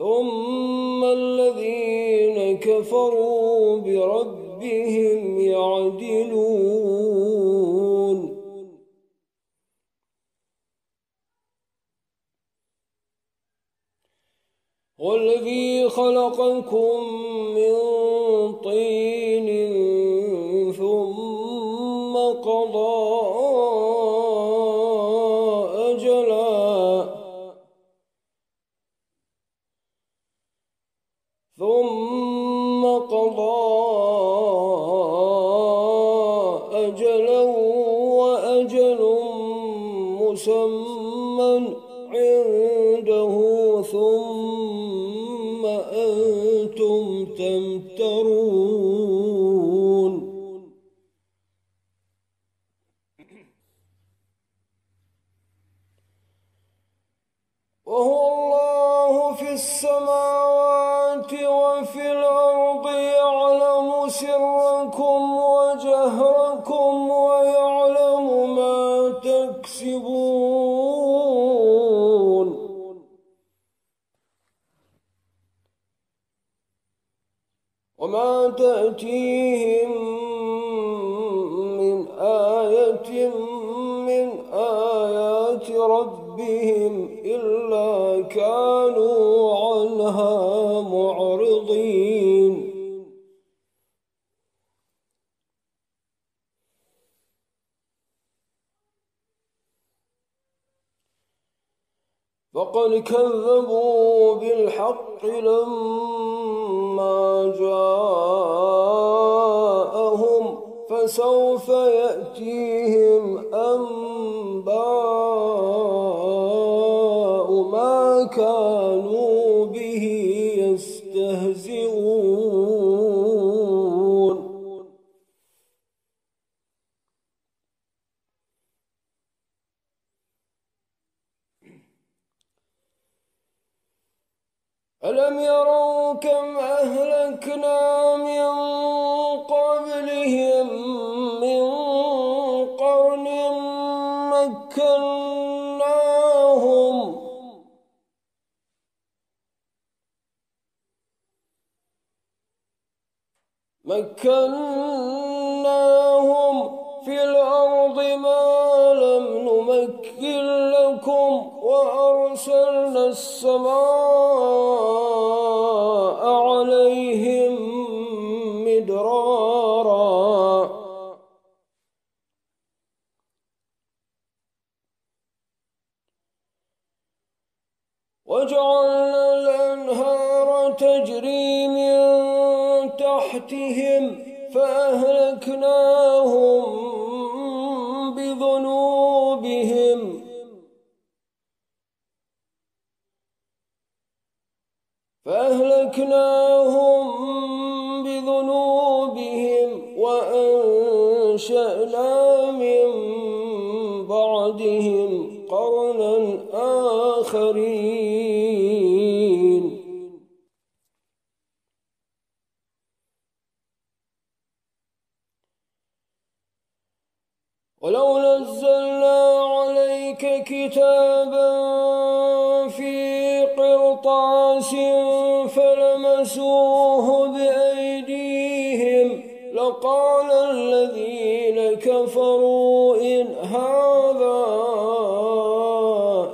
ثم الذين كفروا بربهم يعدلون. والذي خلقكم من وما تأتيهم من آية من آيات ربهم إلا كانوا عنها معرضين. فقد كذبوا بالحق لما جاءهم فسوف يأتيهم أنباء ما كانوا ألم يروا كم أهلكنا من قبلهم من قرن مكناهم. مكناهم في الأرض ما لم نمكن لكم وأرسلنا السماء فأهلكناهم بذنوبهم وأنشأنا من بعدهم قرنا آخرين. ولو نزلنا عليك كتابا في قرطاس فلمسوه بأيديهم لقال الذين كفروا إن هذا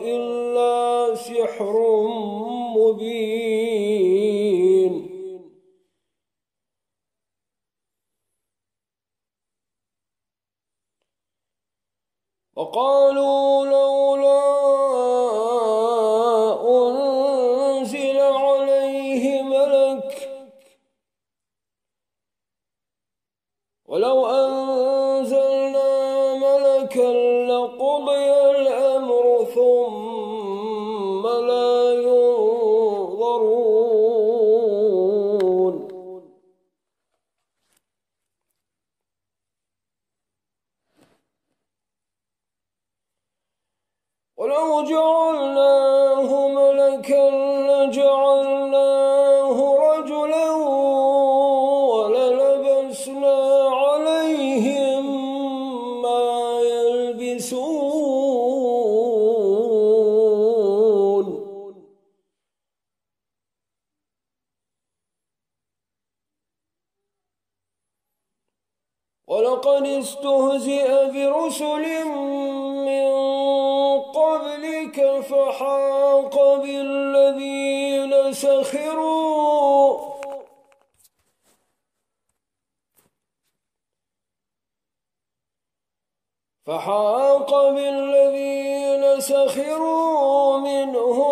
إلا سحر مبين وقالوا لولا ولقد استهزئ برسل من قبلك فحاق بالذين سخروا. فحاق بالذين سخروا منهم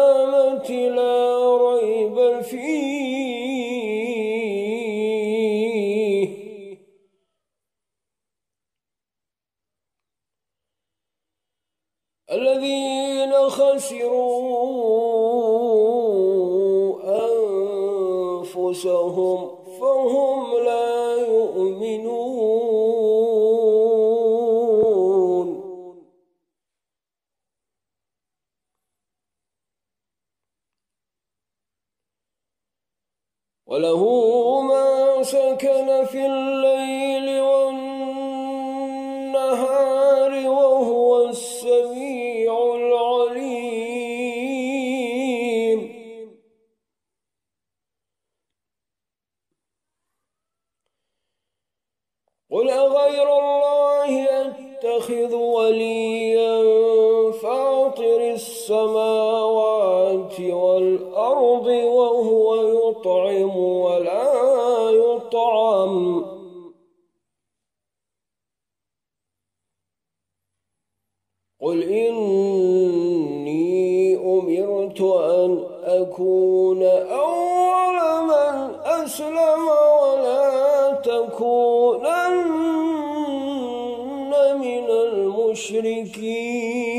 وله ما سكن في الليل المشركين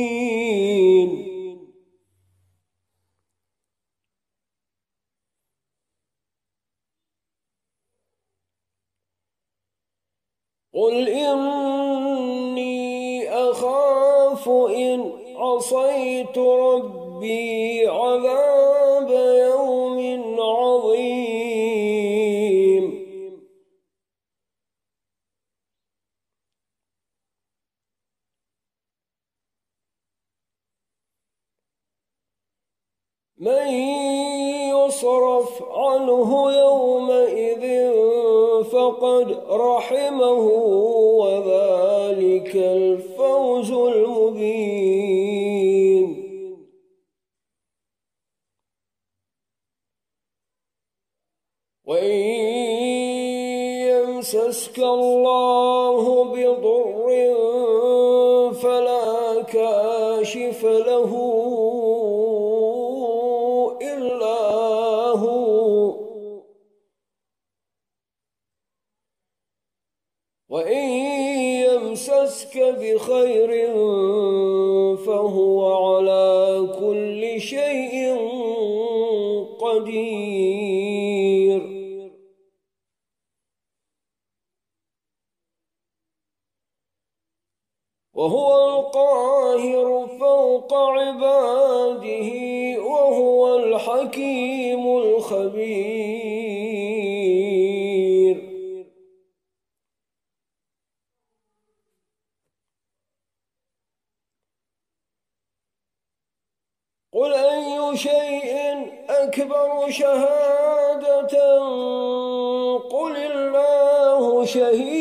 مسسك الله بضر فلا كاشف له. شهيد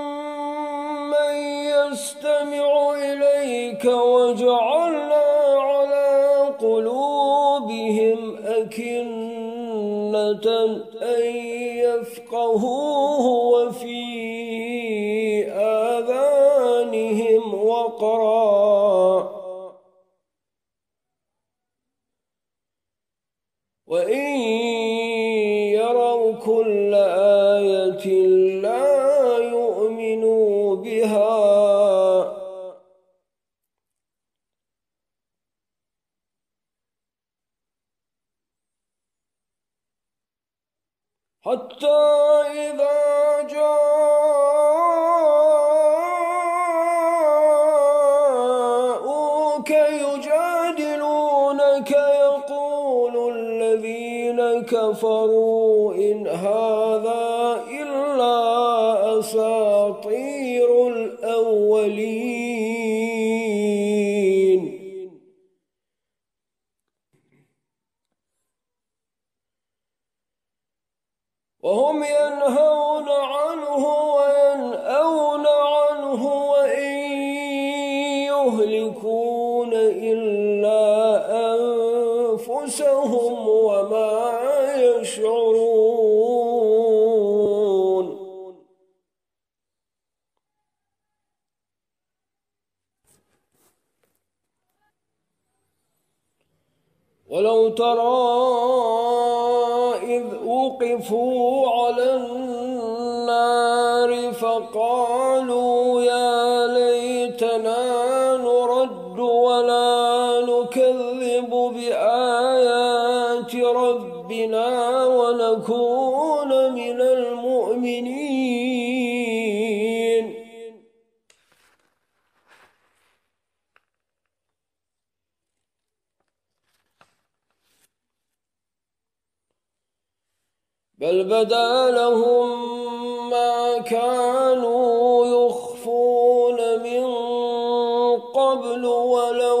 يستمع إليك وجعلنا على قلوبهم أكنة أن يفقهوه وفي كفروا إن هذا إلا أساطير الأولين. نكذب بآيات ربنا ونكون من المؤمنين. بل بدا لهم ما كانوا يخفون من قبل ولو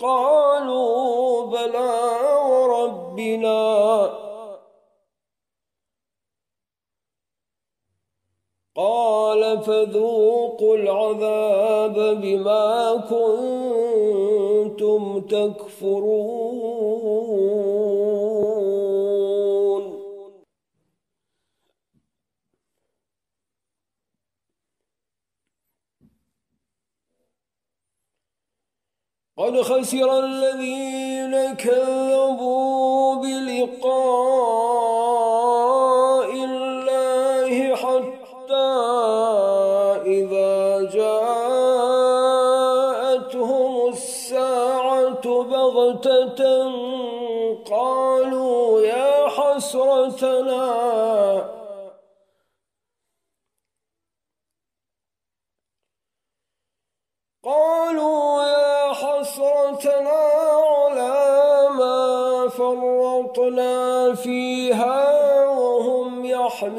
قالوا بلى وربنا. قال فذوقوا العذاب بما كنتم تكفرون. قد خسر الذين كذبوا بلقاء وهم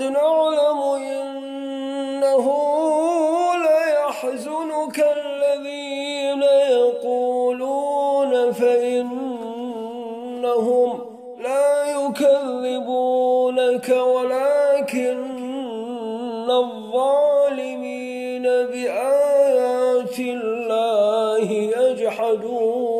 قد نعلم إنه ليحزنك الذين يقولون فإنهم لا يكذبونك ولكن الظالمين بآيات الله يجحدون.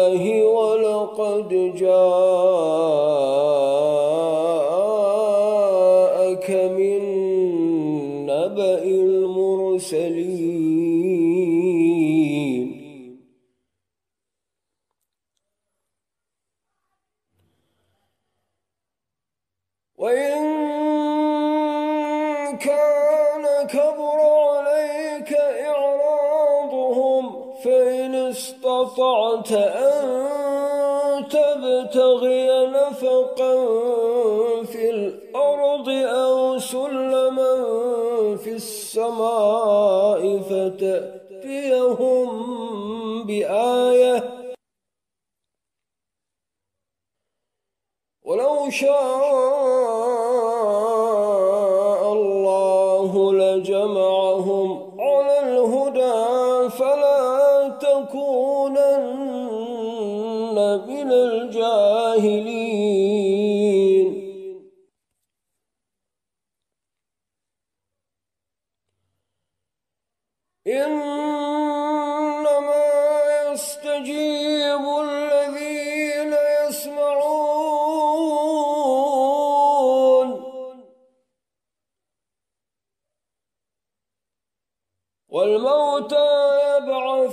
كان كبر عليك إعراضهم فإن استطعت أن تبتغي نفقا في الأرض أو سلما في السماء فتأتيهم بآية. ولو شاء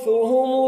يبعثهم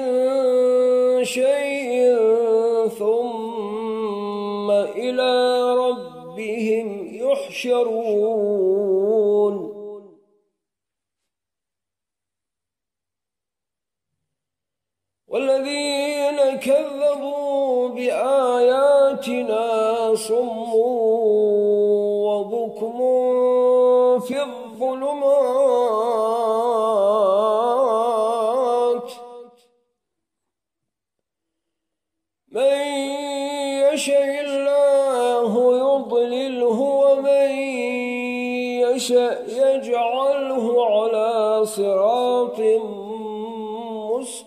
شيء ثم إلى ربهم يحشرون. والذين كذبوا بآياتنا صم وبكم في الظلمات.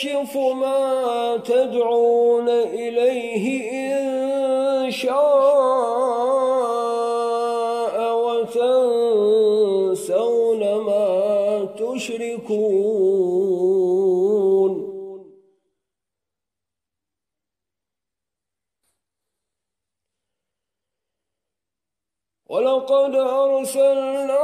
فيكشف ما تدعون إليه إن شاء وتنسون ما تشركون. ولقد أرسلنا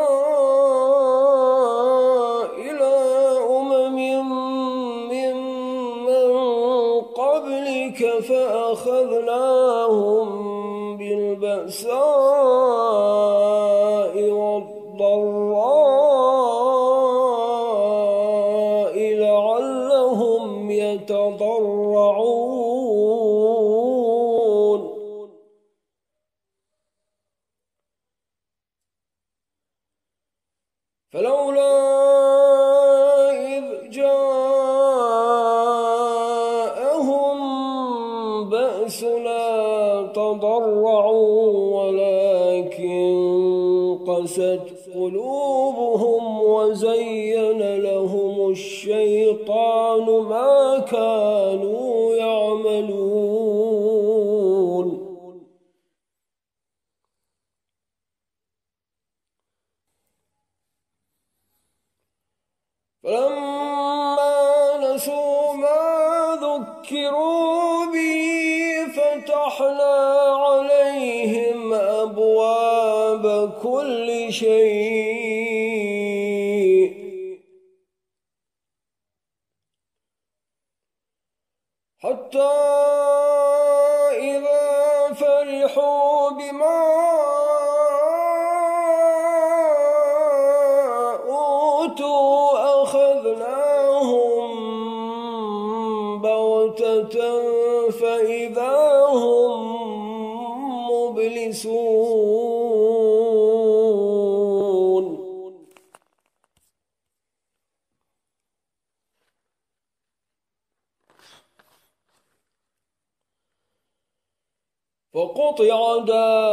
قست قلوبهم أوتوا أخذناهم بغتة فإذا هم مبلسون. فقطع دابر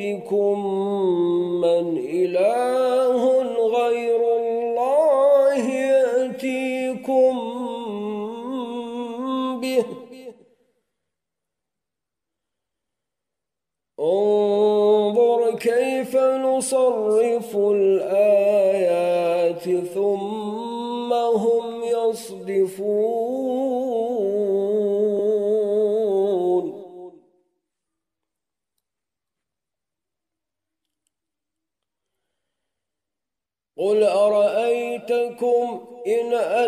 قلوبكم من إله غير الله يأتيكم به. انظر كيف نصرف الآيات ثم هم يصدفون قل أرأيتكم إن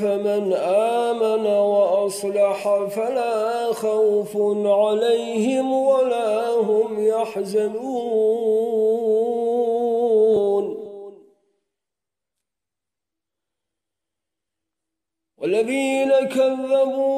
فمن آمن وأصلح فلا خوف عليهم ولا هم يحزنون. والذين كذبوا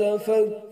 أفلا